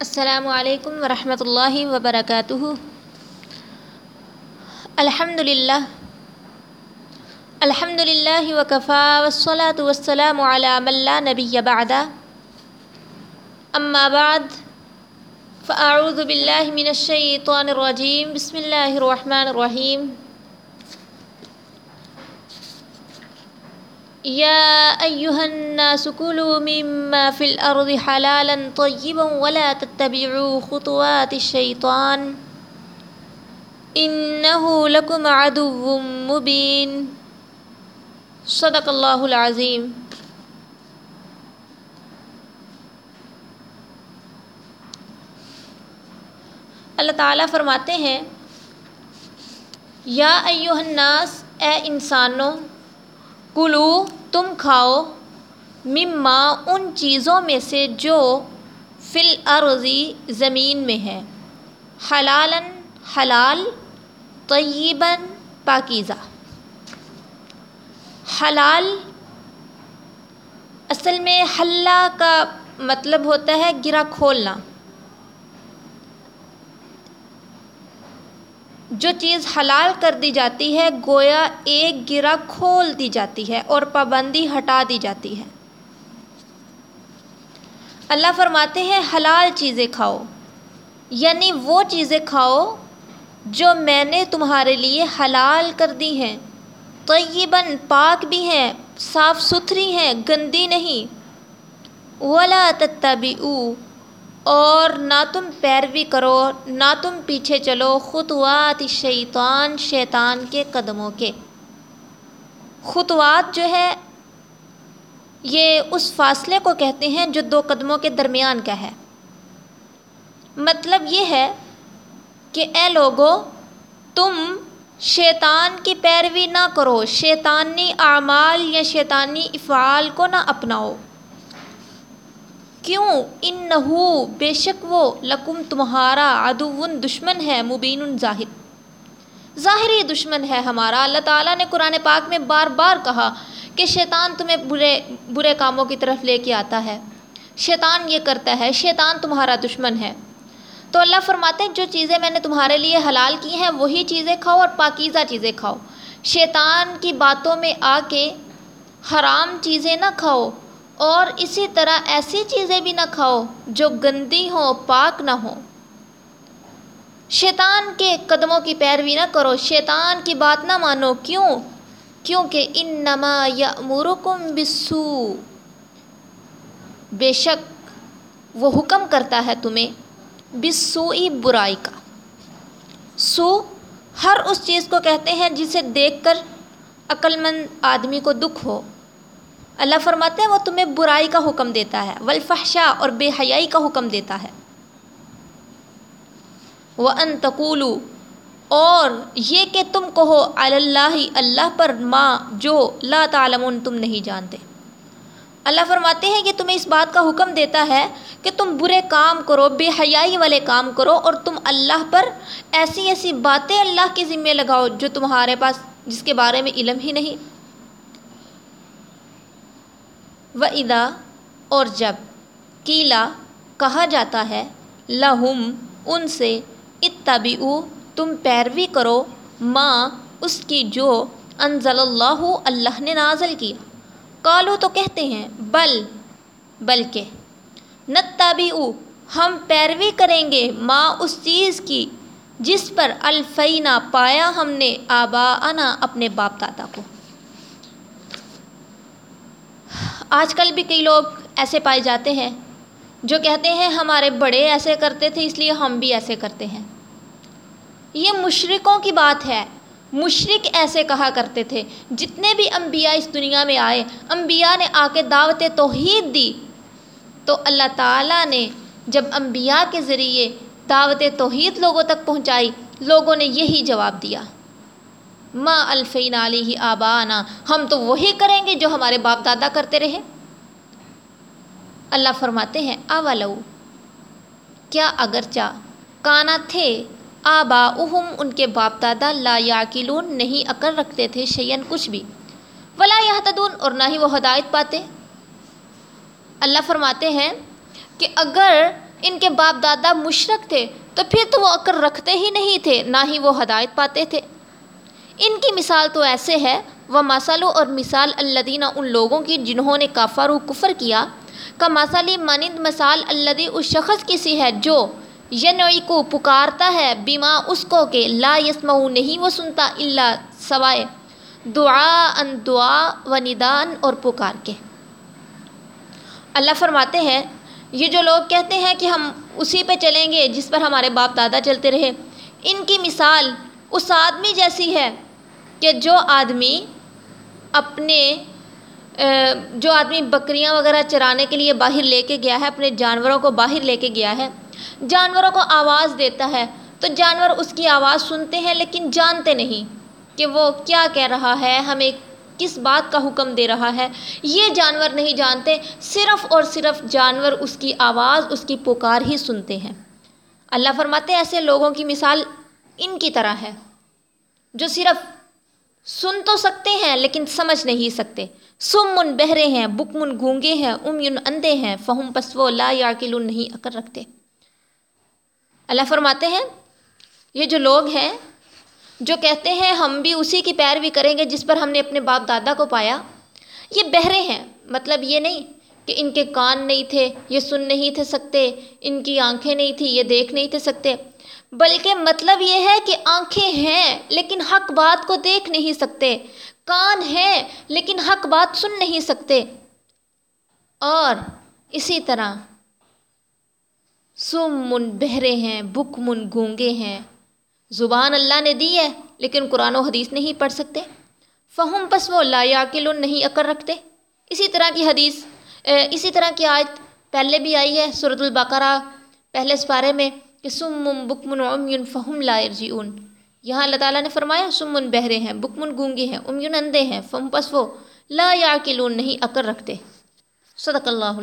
السلام علیکم ورحمۃ اللہ وبرکاتہ۔ الحمد للہ الحمد للہ وکفا والصلاة والسلام علی من لا نبی بعد۔ اما بعد، فاعوذ باللہ من الشیطان الرجیم، بسم اللہ الرحمن الرحیم۔ يا أيها الناس كلوا مما في الأرض حلالا طيبا ولا تتبعوا خطوات الشيطان إنه لكم عدو مبين. صدق الله العظيم. اللہ تعالیٰ فرماتے ہیں، یا ایوہ الناس، اے انسانوں کلو، تم کھاؤ۔ مما ان چیزوں میں سے جو فل ارضی زمین میں ہے حلالاً حلال، طیباً پاکیزہ۔ حلال اصل میں حلہ کا مطلب ہوتا ہے گرا کھولنا۔ جو چیز حلال کر دی جاتی ہے، گویا ایک گرا کھول دی جاتی ہے اور پابندی ہٹا دی جاتی ہے۔ اللہ فرماتے ہیں، حلال چیزیں کھاؤ۔ یعنی وہ چیزیں کھاؤ جو میں نے تمہارے لیے حلال کر دی ہیں۔ طیباً پاک بھی ہیں، صاف ستھری ہیں، گندی نہیں۔ ولا تتبعو اور نہ تم پیروی کرو، نہ تم پیچھے چلو، خطوات شیطان شیطان کے قدموں کے۔ خطوات جو ہے، یہ اس فاصلے کو کہتے ہیں جو دو قدموں کے درمیان کا ہے۔ مطلب یہ ہے کہ اے لوگو، تم شیطان کی پیروی نہ کرو، شیطانی اعمال یا شیطانی افعال کو نہ اپناؤ۔ کیوں؟ ان نحو بے شک وہ، لکم تمہارا عدون دشمن ہے، مبین ظاہر۔ ظاہری دشمن ہے ہمارا۔ اللہ تعالیٰ نے قرآن پاک میں بار بار کہا کہ شیطان تمہیں برے برے کاموں کی طرف لے کے آتا ہے۔ شیطان یہ کرتا ہے، شیطان تمہارا دشمن ہے۔ تو اللہ فرماتے ہیں، جو چیزیں میں نے تمہارے لیے حلال کی ہیں، وہی چیزیں کھاؤ اور پاکیزہ چیزیں کھاؤ۔ شیطان کی باتوں میں آ کے حرام چیزیں نہ کھاؤ۔ اور اسی طرح ایسی چیزیں بھی نہ کھاؤ جو گندی ہوں، پاک نہ ہوں۔ شیطان کے قدموں کی پیروی نہ کرو۔ شیطان کی بات نہ مانو۔ کیوں؟ کیونکہ ان نما یا مرکم بسو بے شک وہ حکم کرتا ہے تمہیں بسوئی برائی کا۔ سو ہر اس چیز کو کہتے ہیں جسے دیکھ کر عقلمند آدمی کو دکھ ہو۔ اللہ فرماتے ہیں، وہ تمہیں برائی کا حکم دیتا ہے والفحشا اور بے حیائی کا حکم دیتا ہے۔ وہ انتقولو اور یہ کہ تم کہو اللہ اللہ پر ماں جو لا تعلمون، تم نہیں جانتے۔ اللہ فرماتے ہیں کہ تمہیں اس بات کا حکم دیتا ہے کہ تم برے کام کرو، بے حیائی والے کام کرو، اور تم اللہ پر ایسی ایسی باتیں اللہ کے ذمے لگاؤ جو تمہارے پاس، جس کے بارے میں علم ہی نہیں۔ و ادا اور جب کیلا کہا جاتا ہے لہم ان سے اتبعو تم پیروی کرو ماں اس کی جو انزل اللہ اللہ نے نازل کیا۔ کالو تو کہتے ہیں، بل، بلکہ نتبعو ہم پیروی کریں گے ماں اس چیز کی، جس پر الفینہ پایا ہم نے آبا انا اپنے باپ دادا کو۔ آج کل بھی کئی لوگ ایسے پائے جاتے ہیں جو کہتے ہیں ہمارے بڑے ایسے کرتے تھے، اس لیے ہم بھی ایسے کرتے ہیں۔ یہ مشرقوں کی بات ہے۔ مشرق ایسے کہا کرتے تھے۔ جتنے بھی انبیاء اس دنیا میں آئے، انبیاء نے آ کے دعوت توحید دی۔ تو اللہ تعالیٰ نے جب انبیاء کے ذریعے دعوت توحید لوگوں تک پہنچائی، لوگوں نے یہی جواب دیا۔ ماں الفین علیہ آبانا۔ ہم تو وہی کریں گے جو ہمارے باپ دادا کرتے رہے۔ اللہ فرماتے ہیں اولو کیا اگرچہ کانا تھے آبا اہم ان کے باپ دادا لا یاکلون، نہیں عقل رکھتے تھے شیئن کچھ بھی۔ ولا یہتدون، اور نہ ہی وہ ہدایت پاتے۔ اللہ فرماتے ہیں کہ اگر ان کے باپ دادا مشرق تھے، تو پھر تو وہ عقل رکھتے ہی نہیں تھے، نہ ہی وہ ہدایت پاتے تھے۔ ان کی مثال تو ایسے ہے وہ مسالو اور مثال الدینہ ان لوگوں کی جنہوں نے کافر و کفر کیا۔ کا مسالی مانند مثال الدی اس شخص کی سی ہے جو ینعی کو پکارتا ہے بیما اس کو کہ لا یسمعو نہیں، وہ سنتا اللہ سوائے دعا ان دعا و ندان اور پکار کے۔ اللہ فرماتے ہیں، یہ جو لوگ کہتے ہیں کہ ہم اسی پہ چلیں گے جس پر ہمارے باپ دادا چلتے رہے۔ ان کی مثال اس آدمی جیسی ہے کہ جو آدمی اپنے جو آدمی بکریاں وغیرہ چرانے کے لیے باہر لے کے گیا ہے، اپنے جانوروں کو باہر لے کے گیا ہے، جانوروں کو آواز دیتا ہے، تو جانور اس کی آواز سنتے ہیں لیکن جانتے نہیں کہ وہ کیا کہہ رہا ہے، ہمیں کس بات کا حکم دے رہا ہے۔ یہ جانور نہیں جانتے، صرف اور صرف جانور اس کی آواز، اس کی پکار ہی سنتے ہیں۔ اللہ فرماتے ایسے لوگوں کی مثال ان کی طرح ہے، جو صرف سن تو سکتے ہیں لیکن سمجھ نہیں سکتے۔ سم بہرے ہیں بکمن گونگے ہیں امین اندھے ہیں، فہم پسو لا یاقلون نہیں اکر رکھتے۔ اللہ فرماتے ہیں، یہ جو لوگ ہیں، جو کہتے ہیں ہم بھی اسی کی پیروی کریں گے جس پر ہم نے اپنے باپ دادا کو پایا، یہ بہرے ہیں۔ مطلب یہ نہیں کہ ان کے کان نہیں تھے، یہ سن نہیں تھے سکتے، ان کی آنکھیں نہیں تھیں، یہ دیکھ نہیں تھے سکتے۔ بلکہ مطلب یہ ہے کہ آنکھیں ہیں لیکن حق بات کو دیکھ نہیں سکتے، کان ہیں لیکن حق بات سن نہیں سکتے۔ اور اسی طرح سم من بہرے ہیں، بک من گونگے ہیں۔ زبان اللہ نے دی ہے لیکن قرآن و حدیث نہیں پڑھ سکتے۔ فہم پس وہ لا یاقل نہیں عقل رکھتے۔ اسی طرح کی حدیث اسی طرح کی آیت پہلے بھی آئی ہے صورت البقرہ، پہلے سپارے میں۔ کہ سم بکمن عمیون فہم لا یرجعون۔ یہاں اللہ تعالیٰ نے فرمایا سمن بہرے ہیں، بکمن گونگے ہیں، امیون اندھے ہیں، فہم پس وہ لا یاقلون نہیں، عقل رکھتے۔ صدق اللہ